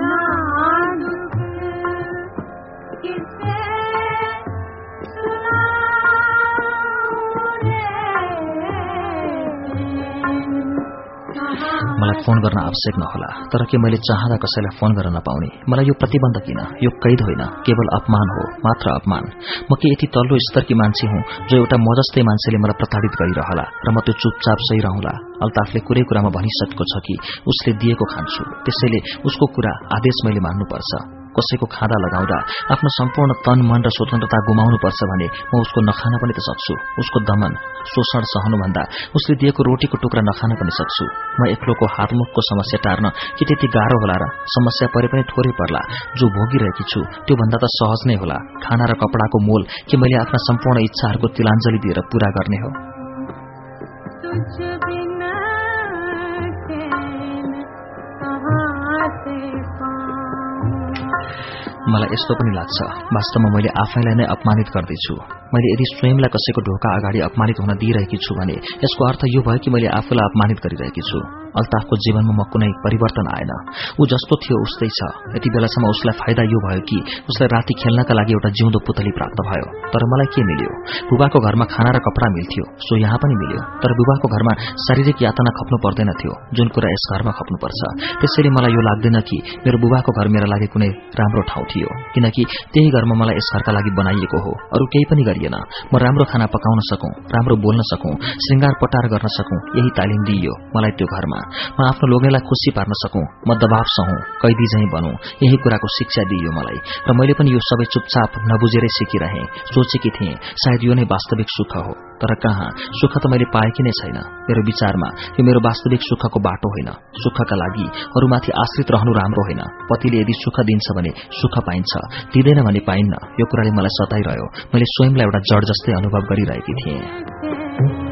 मलाई फोन गर्न आवश्यक नहोला तर के मैले चाहँदा कसैलाई फोन गर्न नपाउने? मलाई यो प्रतिबन्ध किन? यो कैद होइन केवल अपमान हो मात्र अपमान। म के यति तल्लो स्तरकी मान्छे हुँ जो एउटा म मान्छेले मलाई प्रताडित गरिरहला र म त्यो चुपचाप सही रहला? अल्ताफले कुरै कुरामा भनिसकेको छ कि उसले दिएको खान्छु त्यसैले उसको कुरा आदेश मैले मान्नुपर्छ। कसैको खाँदा लगाउँदा आफ्नो सम्पूर्ण तन मन र स्वतन्त्रता गुमाउनुपर्छ भने म उसको नखान पनि त सक्छु। उसको दमन शोषण सहनुभन्दा उसले दिएको रोटीको टुक्रा नखान पनि सक्छु। म एक्लोको हातमुखको समस्या टार्न कि त्यति गाह्रो होला र समस्या परे पनि थोरै पर्ला। जो भोगिरहेकी छु त्योभन्दा त सहज नै होला। खाना र कपडाको मोल कि मैले आफ्ना सम्पूर्ण इच्छाहरूको तिलाञ्जली दिएर पूरा गर्ने हो। मलाई यस्तो पनि लाग्छ। वास्तवमा मैले आफैलाई नै अपमानित गर्दैछु। मैले यदि स्वयंलाई कसैको ढोका अगाडि अपमानित हुन दिइरहेकी छु भने यसको अर्थ यो भयो कि मैले आफूलाई अपमानित गरिरहेकी छु। अल्ताफको जीवनमा म कुनै परिवर्तन आएन। ऊ जस्तो थियो उस्तै छ। यति बेलासम्म उसलाई फाइदा यो भयो कि उसलाई राति खेल्नका लागि एउटा जिउँदो पुतली प्राप्त भयो। तर मलाई के मिल्यो? बुबाको घरमा खाना र कपडा मिल्थ्यो सो यहाँ पनि मिल्यो। तर बुबाको घरमा शारीरिक यातना खप्नु पर्दैन थियो जुन कुरा यस घरमा खप्नुपर्छ। त्यसैले मलाई यो लाग्दैन कि मेरो बुबाको घर मेरा लागि कुनै राम्रो ठाउँ थियो किनकि त्यही घरमा मलाई यस घरका लागि बनाइएको हो। अरू केही पनि गरिएन म राम्रो खाना पकाउन सकौं राम्रो बोल्न सकौं श्रृंगार पटार गर्न सकौं यही तालिम दिइयो मलाई त्यो घरमा। म आफ्नो लोग्नेलाई खुसी पार्न सकौं म दबाव सहौं कैदी झै बनौं यही कुराको शिक्षा दिइयो मलाई। र मैले पनि यो सबै चुपचाप नबुझेरै सिकिरहे सोचेकी थिएँ सायद यो नै वास्तविक सुख हो। तर कहाँ? सुख त मैले पाएकी नै छैन। मेरो विचारमा यो मेरो वास्तविक सुखको बाटो होइन। सुखका लागि अरूमाथि आश्रित रहनु राम्रो होइन। पतिले यदि सुख दिन्छ भने सुख पाइन्छ। दिँदैन भने पाइन्न। यो कुराले मलाई सताइरह्यो। मैले स्वयंलाई एउटा जड जस्तै अनुभव गरिरहेकी थिएँ।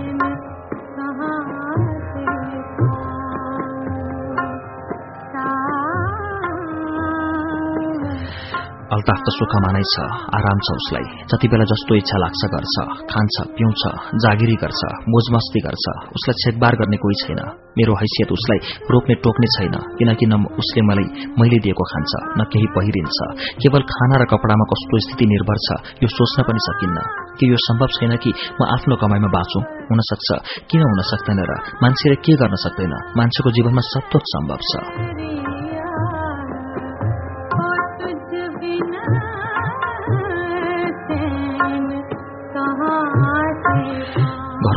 अल्ताफ त सुखमा नै छ आराम छ उसलाई। जति बेला जस्तो इच्छा लाग्छ गर्छ खान्छ पिउँछ जागिरी गर्छ मोजमस्ती गर्छ उसलाई छेकबार गर्ने कोही छैन। मेरो हैसियत उसलाई रोक्ने टोक्ने छैन किनकि न उसले मलाई मैले दिएको खान्छ न केही पहिरिन्छ। केवल खाना र कपडामा कस्तो स्थिति निर्भर छ यो सोच्न पनि सकिन्न। कि यो सम्भव छैन कि म आफ्नो कमाईमा बाँचु? हुन सक्छ किन हुन सक्दैन र मान्छेले के गर्न सक्दैन? मान्छेको जीवनमा सत्तो सम्भव छ।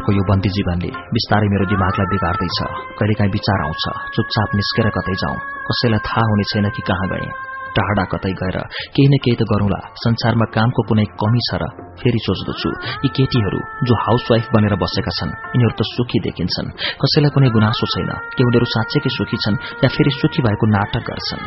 घरको यो बन्दी जीवनले बिस्तारै मेरो दिमागलाई बिगार्दैछ। कहिलेकाहीँ विचार आउँछ चुपचाप निस्केर कतै जाउँ। कसैलाई थाहा हुने छैन कि कहाँ गए। टाढा कतै गएर केही न केही त गरौँला। संसारमा कामको कुनै कमी छ र फेरि सोच्दछु यी केटीहरू जो हाउसवाइफ बनेर बसेका छन् यिनीहरू त सुखी देखिन्छन्। कसैलाई कुनै गुनासो छैन के उनीहरू साँच्चैकै सुखी छन् या फेरि सुखी भएको नाटक गर्छन्।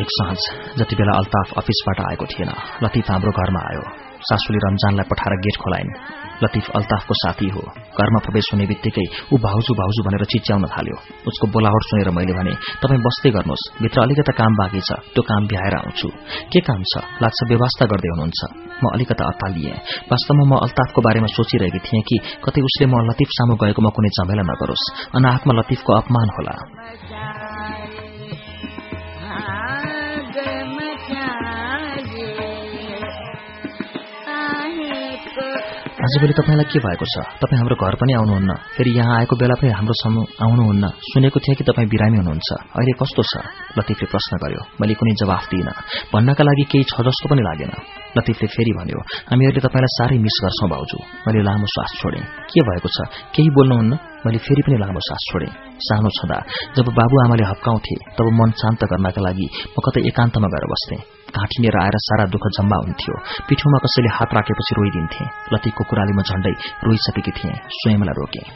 एक साँझ जति बेला अल्ताफ अफिसबाट आएको थिएन लतिफ हाम्रो घरमा आयो। सासूले रमजानलाई पठाएर गेट खोलाइन्। लतिफ अल्ताफको साथी हो। घरमा प्रवेश हुने बित्तिकै ऊ भाउजू भाउजू भनेर चिच्याउन थाल्यो। उसको बोलावट सुनेर मैले भने तपाईँ बस्दै गर्नुहोस्। भित्र अलिकता काम बाँकी छ। त्यो काम भ्याएर आउँछु। के काम छ? लाग्छ व्यवस्था गर्दै हुनुहुन्छ। म अलिकता अत्तालिएँ। वास्तवमा म अल्ताफको बारेमा सोचिरहेकी थिएँ कि कतै उसले म लतिफ सामु गएकोमा कुनै झमेला नगरोस्। अनाहकमा लतिफको अपमान होला। आजभोलि तपाईँलाई के भएको छ? तपाईँ हाम्रो घर पनि आउनुहुन्न। फेरि यहाँ आएको बेला पनि हाम्रो समूह आउनुहुन्न। सुनेको थिएँ कि तपाईँ बिरामी हुनुहुन्छ। अहिले कस्तो छ? लतिफले प्रश्न गर्यो। मैले कुनै जवाफ दिइनँ। भन्नका लागि केही छ जस्तो पनि लागेन। लतिफले फेरि भन्यो हामीहरूले तपाईँलाई साह्रै मिस गर्छौं भाउजू। मैले लामो श्वास छोडेँ। के भएको छ? केही बोल्नुहुन्न? मैले फेरि पनि लामो सास छोडेँ। सानो छँदा जब बाबुआमाले हप्काउँथे तब मन शान्त गर्नका लागि म कतै एकान्तमा गएर बस्थेँ। घाँटिनेर आएर सारा दुःख जम्मा हुन्थ्यो। पिठोमा कसैले हात राखेपछि रोइदिन्थे। लतिकको कुराले म झण्डै रोइसकेकी थिएँ। स्वयंलाई रोकेँ।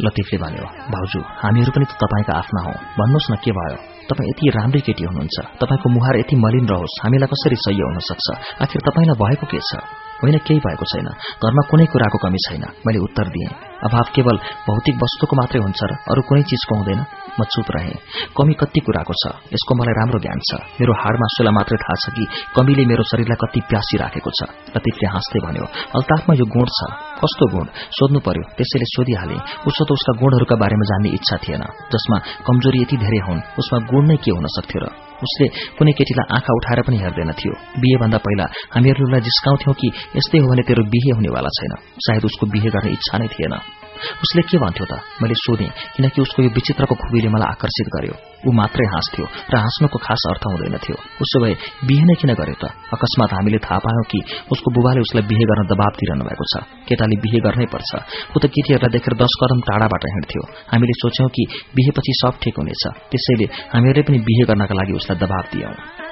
लतिफले भन्यो भाउजू हामीहरू पनि त तपाईँका आफ्ना हौ। भन्नुहोस् न के भयो? तपाईँ यति राम्रै केटी हुनुहुन्छ। तपाईँको मुहार यति मलिन रहोस्। हामीलाई कसरी सही हुन सक्छ? आखिर तपाईँलाई भएको के छ? होइन केही भएको छैन। घरमा कुनै कुराको कमी छैन। मैले उत्तर दिएँ। अभाव केवल भौतिक वस्तुको मात्रै हुन्छ र अरू कुनै चिजको हुँदैन। म चुप रहे। कमी कति कुराको छ? यसको मलाई राम्रो ज्ञान छ। मेरो हाड मासुलाई मात्रै थाहा छ कि कमीले मेरो शरीरलाई कति प्यासी राखेको छ? लतिफले हाँस्दै भन्यो अल्ताफमा यो गुण छ। कस्तो गुण? सोध्नु पर्यो। त्यसैले सोधिहाले। उसो त उसका गुणहरूका बारेमा जान्ने इच्छा थिएन। जसमा कमजोरी यति धेरै हुन् उसमा गुण नै के हुन सक्थ्यो र उसले कुनै केटीलाई आँखा उठाएर पनि हेर्दैन थियो। बिहेभन्दा पहिला हामीहरूलाई जिस्काउँथ्यौं कि यस्तै हो भने तेरो बिहे हुनेवाला छैन। सायद उसको बिहे गर्ने इच्छा नै थिएन। उसले के भन्थ्यो त? मैले सोधेँ किनकि उसको यो विचित्रको खुबीले मलाई आकर्षित गर्यो। ऊ मात्रै हाँस्थ्यो र हाँस्नुको खास अर्थ हुँदैन थियो उसो भए बिहे नै किन गर्यो त? अकस्मात हामीले थाहा पायौं कि उसको बुबाले उसलाई बिहे गर्न दबाब दिइरहनु भएको छ। केटाले बिहे गर्नै पर्छ। ऊ त केटीहरूलाई देखेर दस कदम टाढाबाट हिँड्थ्यो। हामीले सोच्यौं कि बिहेपछि सब ठिक हुनेछ। त्यसैले हामीहरूले पनि बिहे गर्नका लागि उसलाई दबाब दियौं।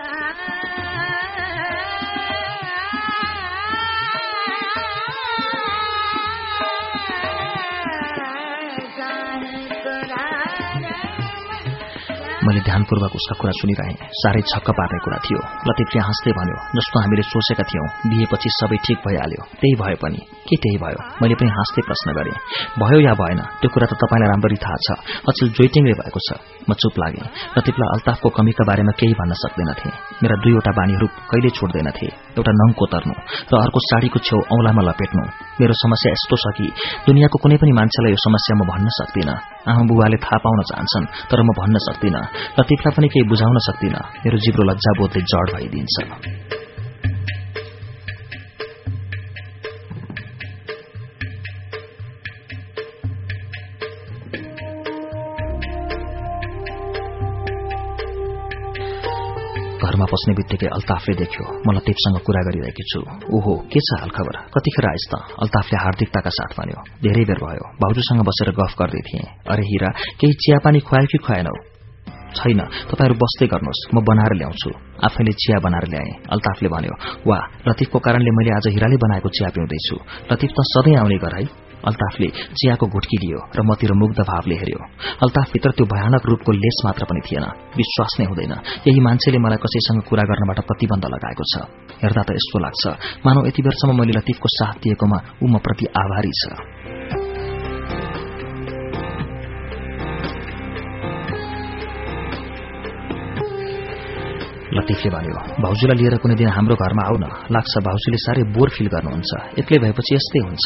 मैले ध्यानपूर्वक उसका कुरा सुनिरहेँ। साह्रै छक्क पार्ने कुरा थियो। लतिफले हाँस्दै भन्यो जस्तो हामीले सोचेका थियौं बिहेपछि सबै ठिक भइहाल्यो। त्यही भयो पनि के त्यही भयो? मैले पनि हाँस्दै प्रश्न गरेँ। भयो या भएन? त्यो कुरा त तपाईँलाई राम्ररी थाहा छ। अचल जोइटिङले भएको छ। म चुप लागेँ। लतिफलाई अल्ताफको कमीका बारेमा केही भन्न सक्दैनथे। मेरा दुईवटा बानीहरू कहिले छोड्दैनथे। एउटा नङ कोतर्नु र अर्को साडीको छेउ औलामा लपेट्नु। मेरो समस्या यस्तो छ कि दुनियाँको कुनै पनि मान्छेलाई यो समस्या म भन्न सक्दिनँ। आमा बुवाले थाहा पाउन चाहन्छन् तर म भन्न सक्दिनँ। लतिफलाई पनि केही बुझाउन सक्दिनँ। मेरो जिब्रो लज्जाबोधले जड भइदिन्छ। घरमा पस्ने बित्तिकै अल्ताफले देख्यो म लतिफसँग कुरा गरिरहेकी छु। ओहो के छ हालखबर कतिखेर आइस् त? अल्ताफले हार्दिकताका साथ भन्यो धेरै बेर भयो। भाउजूसँग बसेर गफ गर्दै थिएँ। अरे हिरा केही चियापानी खुवायो कि खुवाएनौ? छैन। तपाईँहरू बस्दै गर्नुहोस्। म बनाएर ल्याउँछु। आफैले चिया बनाएर ल्याएँ। अल्ताफले भन्यो वा लतिफको कारणले मैले आज हिराले बनाएको चिया पिउँदैछु। लतिफ त सधैँ आउने है? अल्ताफले चियाको घुटकी लियो र मतिर मुग्ध भावले हेऱ्यो। अल्ताफभित्र त्यो भयानक रूपको लेस मात्र पनि थिएन। विश्वास नै हुँदैन। यही मान्छेले मलाई कसैसँग कुरा गर्नबाट प्रतिबन्ध लगाएको छ। हेर्दा त यस्तो लाग्छ। मानव यति बेरसम्म मैले लतिफको साथ दिएकोमा ऊ म प्रति आभारी छ। लतिफले भन्यो भाउजूलाई लिएर कुनै दिन हाम्रो घरमा आउन। लाग्छ भाउजूले साह्रै बोर फिल गर्नुहुन्छ। एक्लै भएपछि यस्तै हुन्छ।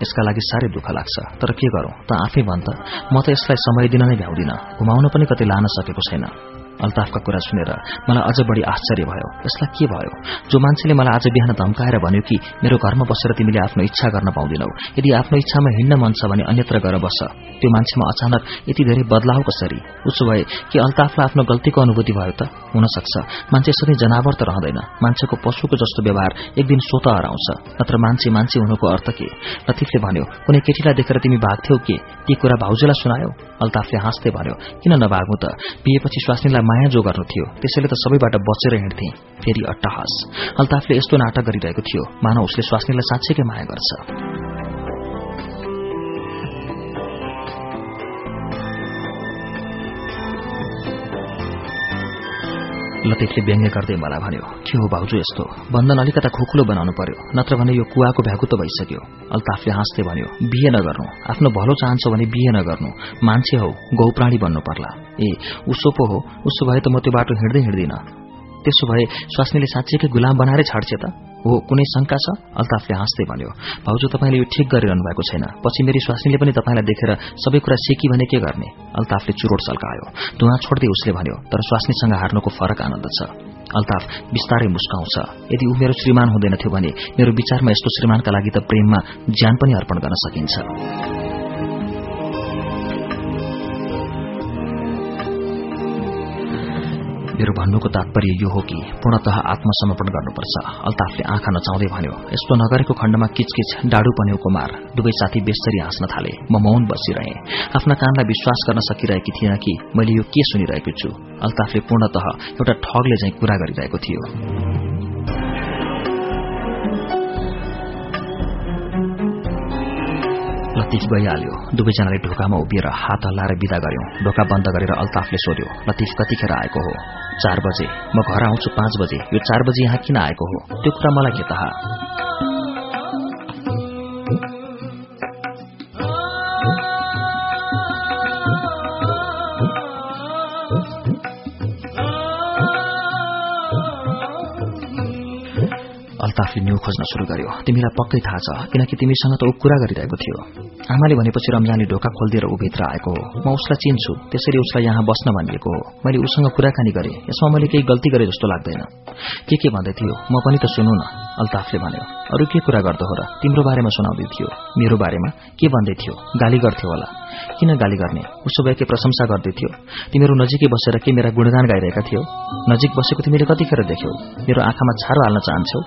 यसका लागि साह्रै दुःख लाग्छ। तर के गरौं? त आफै भन् त। म त यसलाई समय दिन नै भ्याउँदिन। घुमाउन पनि कतै लान सकेको छैन। अल्ताफका कुरा सुनेर मलाई अझ बढी आश्चर्य भयो। यसलाई के भयो? जो मान्छेले मलाई आज बिहान धम्काएर भन्यो कि मेरो घरमा बसेर तिमीले आफ्नो इच्छा गर्न पाउँदैनौ। यदि आफ्नो इच्छामा हिँड्न मन छ भने अन्यत्र गएर बस। त्यो मान्छेमा अचानक यति धेरै बदलाव कसरी? उसो भए कि अल्ताफलाई आफ्नो गल्तीको अनुभूति भयो त? हुन सक्छ मान्छे सधैँ जनावर त रहँदैन। मान्छेको पशुको जस्तो व्यवहार एक दिन स्वत हराउँछ। नत्र मान्छे मान्छे हुनुको अर्थ के? लतिफले भन्यो कुनै केटीलाई देखेर तिमी भाग्थ्यौ के? ती कुरा भाउजूलाई सुनायो? अल्ताफले हाँस्दै भन्यो किन नभाग्नु त? पिएपछि स्वास्नीलाई माया जो गर्नु थियो। त्यसैले त सबैबाट बचेर हिँड्थे। फेरि अट्टहास। अल्ताफले यस्तो नाटक गरिरहेको थियो। मानव उसले स्वास्नीलाई साँच्चैकै माया गर्छ। लतिफले व्यङ्ग्य गर्दै मलाई भन्यो के हो भाउजू यस्तो? बन्धन अलिकता खोकुलो बनाउनु पर्यो। नत्र भने यो कुवाको भ्यागु त भइसक्यो। अल्ताफले हाँस्दै भन्यो बिहे नगर्नु। आफ्नो भलो चाहन्छ भने बिहे नगर्नु। मान्छे हौ गौप्राणी बन्नु पर्ला। ए उसो पो हो। उसो भए त म त्यो बाटो हिँड्दै हिँड्दिन। त्यसो भए स्वास्नीले साँच्चीकै गुलाम बनाएरै छाड्छ त। हो कुनै शंका छ? अल्ताफले हाँस्दै भन्यो भाउजू तपाईँले यो ठिक गरिरहनु भएको छैन। पछि मेरी स्वास्नीले पनि तपाईँलाई देखेर सबै कुरा सेकी भने के गर्ने? अल्ताफले चुरोट सल्कायो। धुवा छोड्दै उसले भन्यो तर स्वास्नीसँग हार्नुको फरक आनन्द छ। अल्ताफ बिस्तारै मुस्काउँछ। यदि ऊ मेरो श्रीमान हुँदैनथ्यो भने मेरो विचारमा यस्तो श्रीमानका लागि त प्रेममा ज्यान पनि अर्पण गर्न सकिन्छ। मेरो भन्नुको तात्पर्य यो हो कि पूर्णतः आत्मसमर्पण गर्नुपर्छ। अल्ताफले आँखा नचाउँदै भन्यो यस्तो नगरेको खण्डमा किचकिच डाडु पन्यौको मार दुवै साथी बेसरी हाँस्न थाले। म मौन बसिरहे। आफ्ना कानलाई विश्वास गर्न सकिरहेकी थिएन कि मैले यो के सुनिरहेको छु? अल्ताफले पूर्णतः एउटा ठगले चाहिँ कुरा गरिरहेको थियो। देखि गइहाल्यो दुवैजनाले ढोकामा उभिएर हात हल्लाएर विदा गर्यो ढोका बन्द गरेर अल्ताफले सोध्यो लतिफ कतिखेर आएको हो चार बजे म घर आउँछु पाँच बजे यो चार बजे यहाँ किन आएको हो त्यो कुरा मलाई के थाहा अल्ताफले न्यू खोज्न शुरू गर्यो तिमीलाई पक्कै थाहा छ किनकि तिमीसँग त ऊ कुरा गरिरहेको थियो आमाले भनेपछि रमजानले ढोका खोलिदिएर भित्र आएको हो। म उसलाई चिन्छु। त्यसरी उसलाई यहाँ बस्न भनिएको हो। मैले उसँग कुराकानी गरेँ। यसमा मैले केही गल्ती गरे जस्तो लाग्दैन। के के भन्दै थियो? म पनि त सुनु न अल्ताफले भन्यो। अरू के कुरा गर्दो हो र? तिम्रो बारेमा सुनाउँदै थियो। मेरो बारेमा के भन्दै थियो? गाली गर्थ्यो होला। किन गाली गर्ने? उसो भए के प्रशंसा गर्दै थियो। तिमीहरू नजिकै बसेर के मेरा गुणगान गाइरहेका थियो? नजिक बसेको तिमीले कतिखेर देख्यौ? मेरो आँखामा छारो हाल्न चाहन्छौ?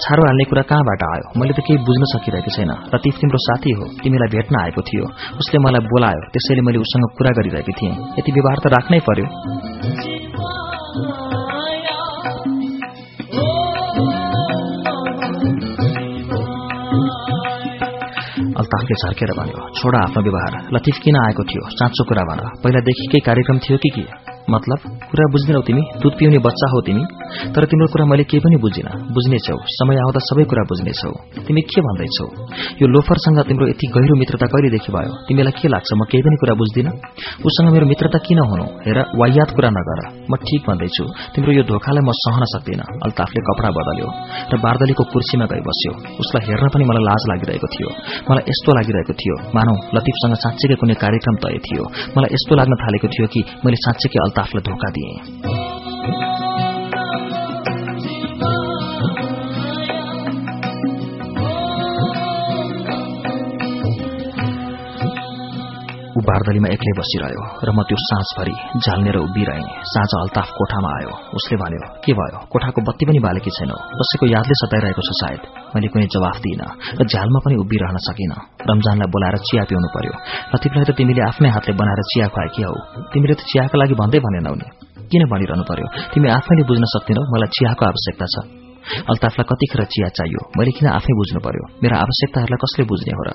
छारो हाल्ने कुरा कहाँबाट आयो? मैले त केही बुझ्न सकिरहेको छैन। रतिफ तिम्रो साथी हो। तिमीलाई भेट्न आएको थियो। उसले मलाई बोलायो। त्यसैले मैले उसँग कुरा गरिरहेकी थिएँ। यति व्यवहार त राख्नै पर्यो। अल्ताफले झर्केर भन्यो छोडा आफ्नो व्यवहार। लतिफ किन आएको थियो? साँचो कुरा भन। पहिलादेखिकै कार्यक्रम थियो कि के? मतलब कुरा बुझ्दैनौ तिमी दुध पिउने बच्चा हो तिमी तर तिम्रो कुरा मैले केही पनि बुझिन बुझ्नेछौ समय आउँदा सबै कुरा बुझ्नेछौ। तिमी के भन्दैछौ? यो लोफरसँग तिम्रो यति गहिरो मित्रता कहिलेदेखि भयो? तिमीलाई के लाग्छ? म केही पनि कुरा बुझ्दिन? उसँग मेरो मित्रता किन हुनु? हेर वायात कुरा नगर। म ठिक भन्दैछु तिम्रो यो धोकालाई म सहन सक्दिन। अल्ताफले कपडा बदल्यो र बार्दलीको कुर्सीमा गई बस्यो। उसलाई हेर्न पनि मलाई लाज लागिरहेको थियो। मलाई यस्तो लागिरहेको थियो। मानौ लतिफसँग साँच्चीकै कुनै कार्यक्रम तय थियो। मलाई यस्तो लाग्न थालेको थियो कि मैले साँच्चीकै अल्ताफलाई धोका दिएँ। बारदलीमा एक्लै बसिरह्यो र म त्यो साँझभरि झाल्नेर उभिरहेँ साँझ अल्ताफ कोठामा आयो। उसले भन्यो के भयो? कोठाको बत्ती पनि बालेकी छैन। कसैको यादले सताइरहेको छ सायद। मैले कुनै जवाफ दिइन र झ्यालमा पनि उभिरहन सकिन। रमजानलाई बोलाएर चिया पिउनु पर्यो। लतिफलाई त तिमीले आफ्नै हातले बनाएर चिया खुवाएकी हौ। तिमीले त चियाको लागि भन्दै भनेनौ नि। किन भनिरहनु पर्यो? तिमी आफैले बुझ्न सक्दिनौ मलाई चियाको आवश्यकता छ। अल्ताफलाई कतिखेर चिया चाहियो। मैले किन आफै बुझ्नु पर्यो? मेरा आवश्यकताहरूलाई कसले बुझ्ने हो र?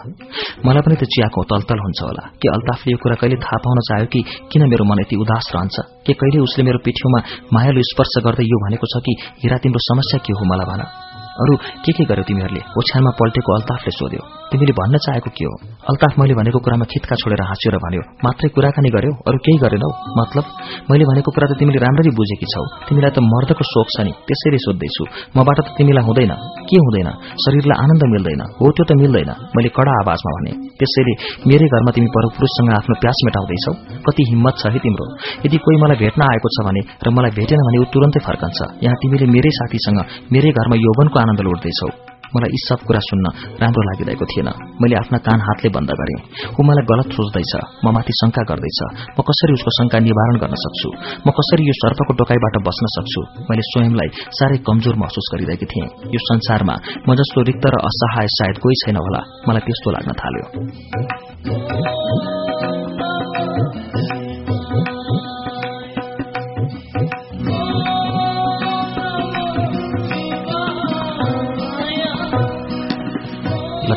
मलाई पनि त चियाको तलतल हुन्छ होला। के अल्ताफले यो कुरा कहिले थाहा पाउन चाह्यो कि किन मेरो मन यति उदास रहन्छ? के कहिले उसले मेरो पिठ्यौमा मायालु स्पर्श गर्दै यो भनेको छ कि हिरा तिम्रो समस्या के हो मलाई भन। अरू के के गर्यो तिमीहरूले? ओछ्यानमा पल्टेको अल्ताफले सोध्यो। तिमीले भन्न चाहेको के हो? अल्ताफ मैले भनेको कुरामा खितका छोडेर हाँस्यो र भन्यो मात्रै कुराकानी गर्यो? अरू केही गरेनौ? मतलब? मैले भनेको कुरा त तिमीले राम्ररी बुझेकी छौ। तिमीलाई त मर्दको शोक छ नि। त्यसैले सोध्दैछु। मबाट त तिमीलाई हुँदैन। के हुँदैन? शरीरलाई आनन्द मिल्दैन। हो त्यो त मिल्दैन। मैले कडा आवाजमा भने त्यसैले मेरै घरमा तिमी परपुरुषसँग आफ्नो प्यास मेटाउँदैछौ? कति हिम्मत छ है तिम्रो? यदि कोही मलाई भेट्न आएको छ भने र मलाई भेटेन भने ऊ तुरन्तै फर्कन्छ। यहाँ तिमीले मेरै साथीसँग मेरै घरमा यौवनको आनन्द लुट्दैछौ मलाई यी सब कुरा सुन्न राम्रो लागिरहेको थिएन। मैले आफ्ना कान हातले बन्द गरेँ। ऊ मलाई गलत सोच्दैछ। म माथि शंका गर्दैछ। म कसरी उसको शंका निवारण गर्न सक्छु? म कसरी यो सर्पको टोकाईबाट बस्न सक्छु? मैले स्वयंलाई साह्रै कमजोर महसुस गरिरहेकी थिएँ। यो संसारमा म जस्तो रिक्त र असहाय सायद कोही छैन होला। मलाई त्यस्तो लाग्न थाल्यो।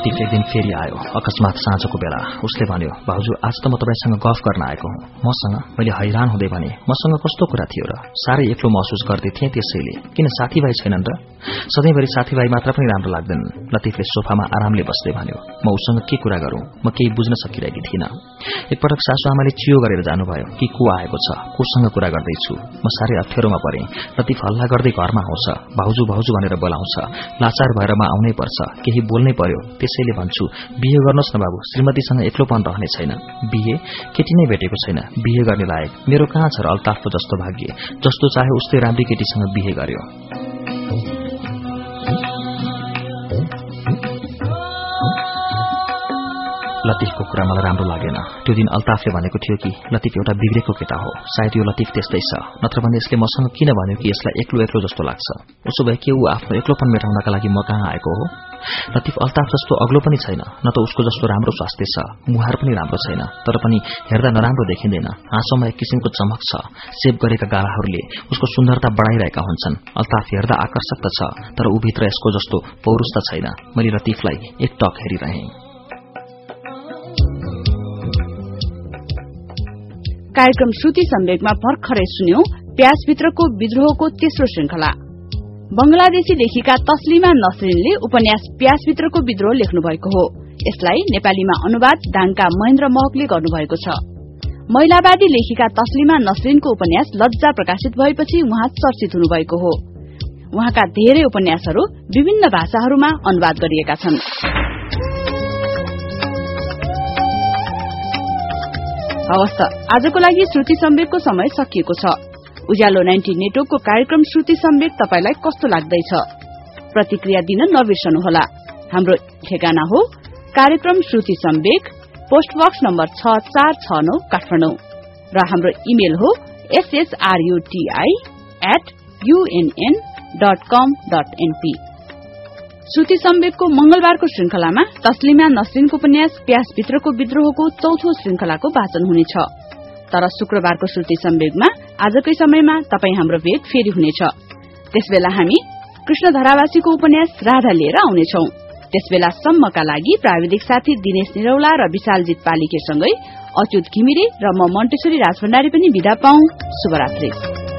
लतिफ एक दिन फेरि आयो। अकस्मात साँझको बेला उसले भन्यो भाउजू आज त म तपाईँसँग गफ गर्न आएको हुँ। मसँग मैले हैरान हुँदै भने मसँग कस्तो कुरा थियो र? साह्रै एक्लो महसुस गर्दै थिएँ त्यसैले। किन साथीभाइ छैनन् र? सधैँभरि साथीभाइ मात्र पनि राम्रो लाग्दैनन् लतिफले सोफामा आरामले बस्दै भन्यो म उसँग के कुरा गरौं? म केही बुझ्न सकिरहेकी थिइनँ। एकपटक सासु आमाले चियो गरेर जानुभयो कि को आएको छ? कोसँग कुरा गर्दैछु। म साह्रै अप्ठ्यारोमा परे। लतिफ हल्ला गर्दै घरमा आउँछ। भाउजू भाउजू भनेर बोलाउँछ। लाचार भएर म आउनै पर्छ। केही बोल्नै पर्यो। त्यसैले भन्छु बिहे गर्नुहोस् न बाबु श्रीमतीसँग एक्लोपन रहने छैन। बिहे केटी नै भेटेको छैन बिहे गर्ने लायक। मेरो कहाँ छ र अल्ताफको जस्तो भाग्य? जस्तो चाहे उस्तै राम्री केटीसँग बिहे गर्यो। लतिफको कुरा मलाई राम्रो लागेन। त्यो दिन अल्ताफले भनेको थियो कि लतिफ एउटा बिग्रेको केटा हो। सायद यो लतिफ त्यस्तै छ। नत्र भने यसले मसँग किन भन्यो कि यसलाई एक्लो एक्लो जस्तो लाग्छ? उसो भए के ऊ आफ्नो एक्लोपन मेटाउनका लागि म कहाँ आएको हो? लतिफ अल्ताफ जस्तो अग्लो पनि छैन न त उसको जस्तो राम्रो स्वास्थ्य छ मुहार पनि राम्रो छैन तर पनि हेर्दा नराम्रो देखिँदैन। हाँसोमा एक किसिमको चमक छ सेभ गरेका गालाहरूले उसको सुन्दरता बढ़ाइरहेका हुन्छन्। अल्ताफ हेर्दा आकर्षक त छ तर ऊ भित्र यसको जस्तो पौरुष त छैन। मैले लतिफलाई एक टक हेरिरहेँ। कार्यक्रम श्रुति सम्वेकमा भर्खरै सुन्यौं प्यासभित्रको विद्रोहको तेस्रो श्रृंखला। बंगलादेशी लेखिका तस्लिमा नसरिनले उपन्यास प्यासभित्रको विद्रोह लेख्नु भएको हो। यसलाई नेपालीमा अनुवाद दाङका महेन्द्र महकले गर्नुभएको छ। महिलावादी लेखिका तस्लिमा नसरिनको उपन्यास लज्जा प्रकाशित भएपछि उहाँ चर्चित हुनुभएको हो। उहाँका धेरै उपन्यासहरू विभिन्न भाषाहरूमा अनुवाद गरिएका छन्। हवस् आजको लागि श्रुति सम्वेकको समय सकिएको छ। उज्यालो नाइन्टी नेटवर्कको कार्यक्रम श्रुति सम्वेक तपाईलाई कस्तो लाग्दैछ? प्रतिक्रिया दिन नबिर्सनुहोला। हाम्रो ठेगाना हो कार्यक्रम श्रुति सम्वेक पोस्टबक्स नम्बर छ चार छ नौ काठमाडौँ। र हाम्रो इमेल हो SHRUTI at UNN dot com dot NP Shruti सम्वेकको मंगलबारको श्रृंखलामा तस्लिमा नसरिनको उपन्यास प्यासभित्रको विद्रोहको चौथो श्रृंखलाको वाचन हुनेछ। तर शुक्रबारको श्रुति सम्वेकमा आजकै समयमा तपाई हाम्रो भेट फेरि हुनेछ। त्यसबेला हामी कृष्ण धरावासीको उपन्यास राधा लिएर आउनेछौ। त्यसबेला सम्मका लागि प्राविधिक साथी दिनेश निरौला र विशालजित पालिकेसँगै अच्युत घिमिरे र म मन्टेश्वरी राजभण्डारी पनि विदा पाउ शुभरात्री।